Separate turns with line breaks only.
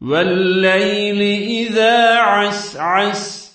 والليل إذا عسعس